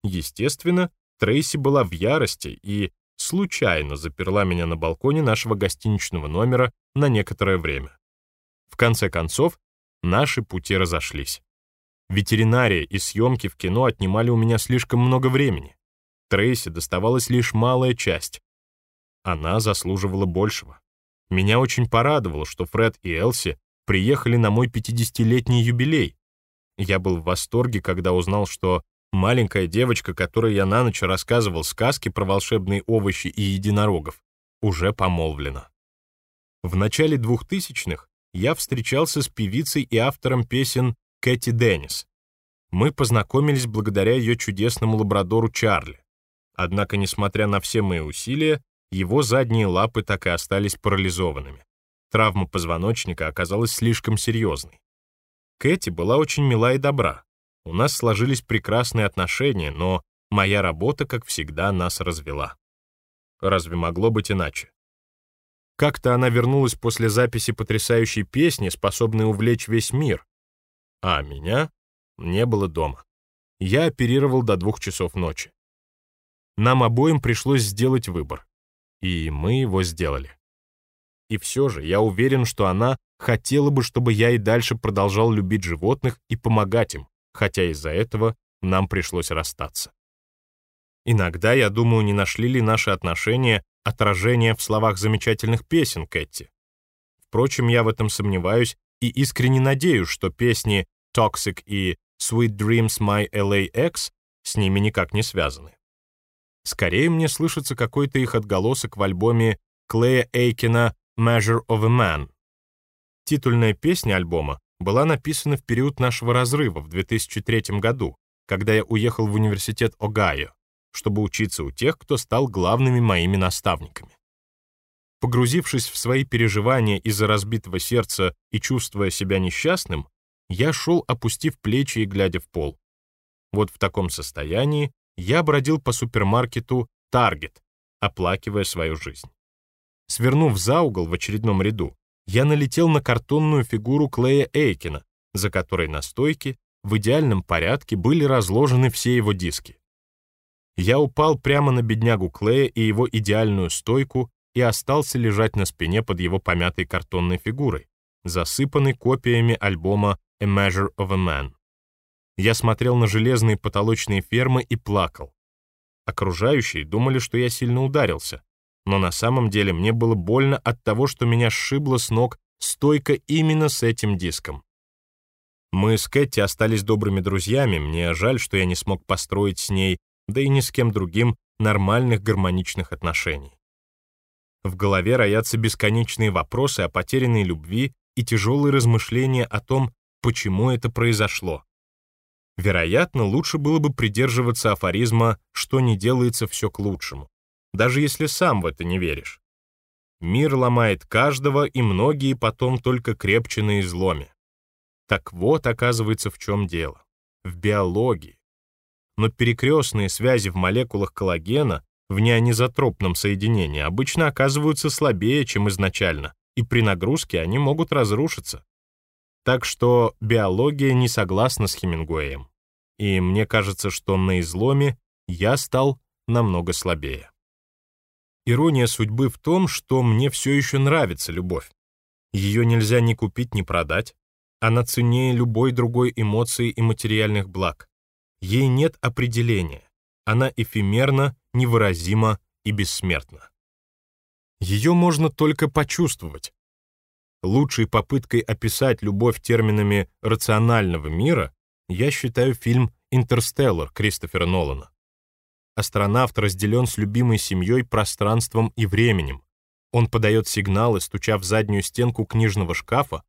Естественно, Трейси была в ярости и случайно заперла меня на балконе нашего гостиничного номера на некоторое время. В конце концов, наши пути разошлись. Ветеринария и съемки в кино отнимали у меня слишком много времени. Трейси доставалась лишь малая часть. Она заслуживала большего. Меня очень порадовало, что Фред и Элси приехали на мой 50-летний юбилей. Я был в восторге, когда узнал, что маленькая девочка, которой я на ночь рассказывал сказки про волшебные овощи и единорогов, уже помолвлена. В начале 2000-х я встречался с певицей и автором песен Кэти Деннис. Мы познакомились благодаря ее чудесному лабрадору Чарли. Однако, несмотря на все мои усилия, его задние лапы так и остались парализованными. Травма позвоночника оказалась слишком серьезной. Кэти была очень мила и добра. У нас сложились прекрасные отношения, но моя работа, как всегда, нас развела. Разве могло быть иначе? Как-то она вернулась после записи потрясающей песни, способной увлечь весь мир. А меня не было дома. Я оперировал до двух часов ночи. Нам обоим пришлось сделать выбор. И мы его сделали. И все же я уверен, что она хотела бы, чтобы я и дальше продолжал любить животных и помогать им, хотя из-за этого нам пришлось расстаться. Иногда я думаю, не нашли ли наши отношения отражения в словах замечательных песен Кэти. Впрочем, я в этом сомневаюсь и искренне надеюсь, что песни Toxic и Sweet Dreams My LAX с ними никак не связаны. Скорее мне слышится какой-то их отголосок в альбоме Клея Эйкина «Measure of a Man». Титульная песня альбома была написана в период нашего разрыва в 2003 году, когда я уехал в университет Огайо, чтобы учиться у тех, кто стал главными моими наставниками. Погрузившись в свои переживания из-за разбитого сердца и чувствуя себя несчастным, я шел, опустив плечи и глядя в пол. Вот в таком состоянии я бродил по супермаркету Target, оплакивая свою жизнь. Свернув за угол в очередном ряду, я налетел на картонную фигуру Клея Эйкина, за которой на стойке в идеальном порядке были разложены все его диски. Я упал прямо на беднягу Клея и его идеальную стойку и остался лежать на спине под его помятой картонной фигурой, засыпанной копиями альбома A Measure of a Man. Я смотрел на железные потолочные фермы и плакал. Окружающие думали, что я сильно ударился, но на самом деле мне было больно от того, что меня сшибло с ног стойка именно с этим диском. Мы с Кэти остались добрыми друзьями, мне жаль, что я не смог построить с ней, да и ни с кем другим, нормальных гармоничных отношений. В голове роятся бесконечные вопросы о потерянной любви и тяжелые размышления о том, почему это произошло. Вероятно, лучше было бы придерживаться афоризма «что не делается, все к лучшему», даже если сам в это не веришь. Мир ломает каждого, и многие потом только крепче на изломе. Так вот, оказывается, в чем дело. В биологии. Но перекрестные связи в молекулах коллагена в неонизотропном соединении обычно оказываются слабее, чем изначально, и при нагрузке они могут разрушиться. Так что биология не согласна с Хемингуэем. И мне кажется, что на изломе я стал намного слабее. Ирония судьбы в том, что мне все еще нравится любовь. Ее нельзя ни купить, ни продать. Она ценнее любой другой эмоции и материальных благ. Ей нет определения. Она эфемерна, невыразима и бессмертна. Ее можно только почувствовать. Лучшей попыткой описать любовь терминами рационального мира я считаю фильм «Интерстеллар» Кристофера Нолана. Астронавт разделен с любимой семьей пространством и временем. Он подает сигналы, стуча в заднюю стенку книжного шкафа,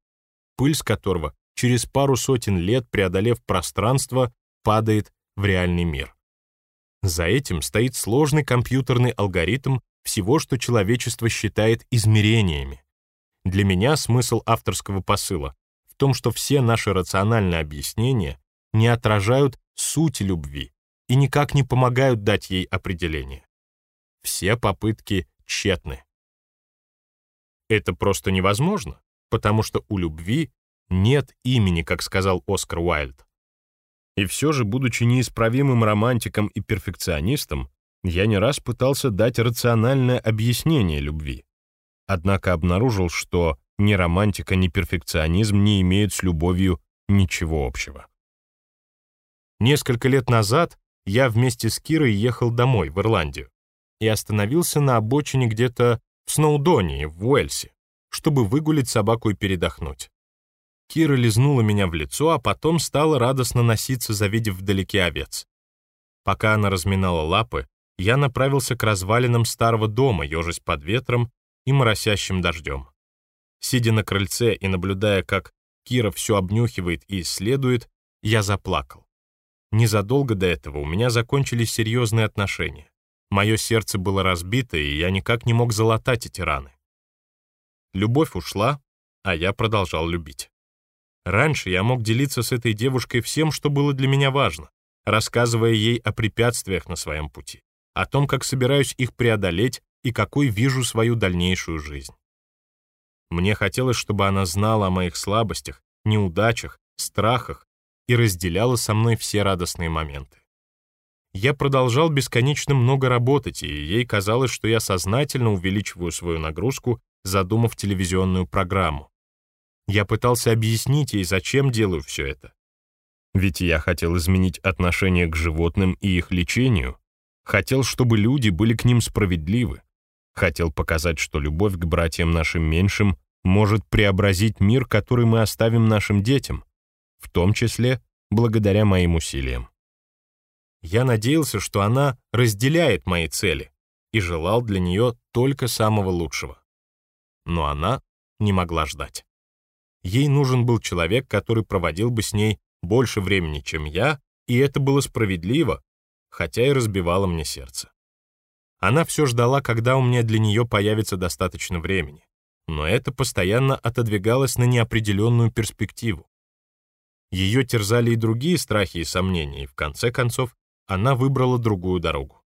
пыль с которого через пару сотен лет, преодолев пространство, падает в реальный мир. За этим стоит сложный компьютерный алгоритм всего, что человечество считает измерениями. Для меня смысл авторского посыла в том, что все наши рациональные объяснения не отражают суть любви и никак не помогают дать ей определение. Все попытки тщетны. Это просто невозможно, потому что у любви нет имени, как сказал Оскар Уайльд. И все же, будучи неисправимым романтиком и перфекционистом, я не раз пытался дать рациональное объяснение любви. Однако обнаружил, что ни романтика, ни перфекционизм не имеют с любовью ничего общего. Несколько лет назад я вместе с Кирой ехал домой, в Ирландию, и остановился на обочине где-то в Сноудоне, в Уэльсе, чтобы выгулить собаку и передохнуть. Кира лизнула меня в лицо, а потом стала радостно носиться, завидев вдалеке овец. Пока она разминала лапы, я направился к развалинам старого дома, ежась под ветром и моросящим дождем. Сидя на крыльце и наблюдая, как Кира все обнюхивает и исследует, я заплакал. Незадолго до этого у меня закончились серьезные отношения. Мое сердце было разбито, и я никак не мог залатать эти раны. Любовь ушла, а я продолжал любить. Раньше я мог делиться с этой девушкой всем, что было для меня важно, рассказывая ей о препятствиях на своем пути, о том, как собираюсь их преодолеть и какой вижу свою дальнейшую жизнь. Мне хотелось, чтобы она знала о моих слабостях, неудачах, страхах и разделяла со мной все радостные моменты. Я продолжал бесконечно много работать, и ей казалось, что я сознательно увеличиваю свою нагрузку, задумав телевизионную программу. Я пытался объяснить ей, зачем делаю все это. Ведь я хотел изменить отношение к животным и их лечению. Хотел, чтобы люди были к ним справедливы. Хотел показать, что любовь к братьям нашим меньшим может преобразить мир, который мы оставим нашим детям, в том числе благодаря моим усилиям. Я надеялся, что она разделяет мои цели и желал для нее только самого лучшего. Но она не могла ждать. Ей нужен был человек, который проводил бы с ней больше времени, чем я, и это было справедливо, хотя и разбивало мне сердце. Она все ждала, когда у меня для нее появится достаточно времени, но это постоянно отодвигалось на неопределенную перспективу. Ее терзали и другие страхи и сомнения, и в конце концов она выбрала другую дорогу.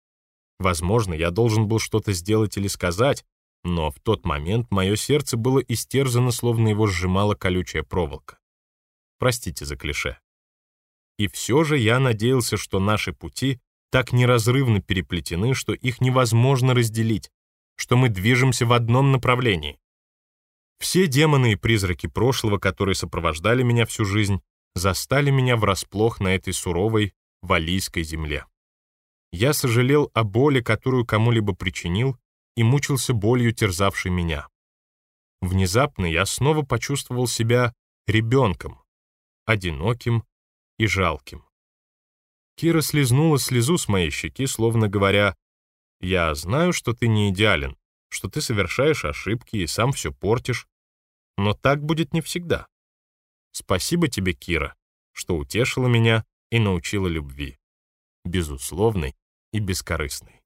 Возможно, я должен был что-то сделать или сказать, но в тот момент мое сердце было истерзано, словно его сжимала колючая проволока. Простите за клише. И все же я надеялся, что наши пути так неразрывно переплетены, что их невозможно разделить, что мы движемся в одном направлении. Все демоны и призраки прошлого, которые сопровождали меня всю жизнь, застали меня врасплох на этой суровой валийской земле. Я сожалел о боли, которую кому-либо причинил, и мучился болью, терзавшей меня. Внезапно я снова почувствовал себя ребенком, одиноким и жалким. Кира слезнула слезу с моей щеки, словно говоря, «Я знаю, что ты не идеален, что ты совершаешь ошибки и сам все портишь, но так будет не всегда. Спасибо тебе, Кира, что утешила меня и научила любви, безусловной и бескорыстной.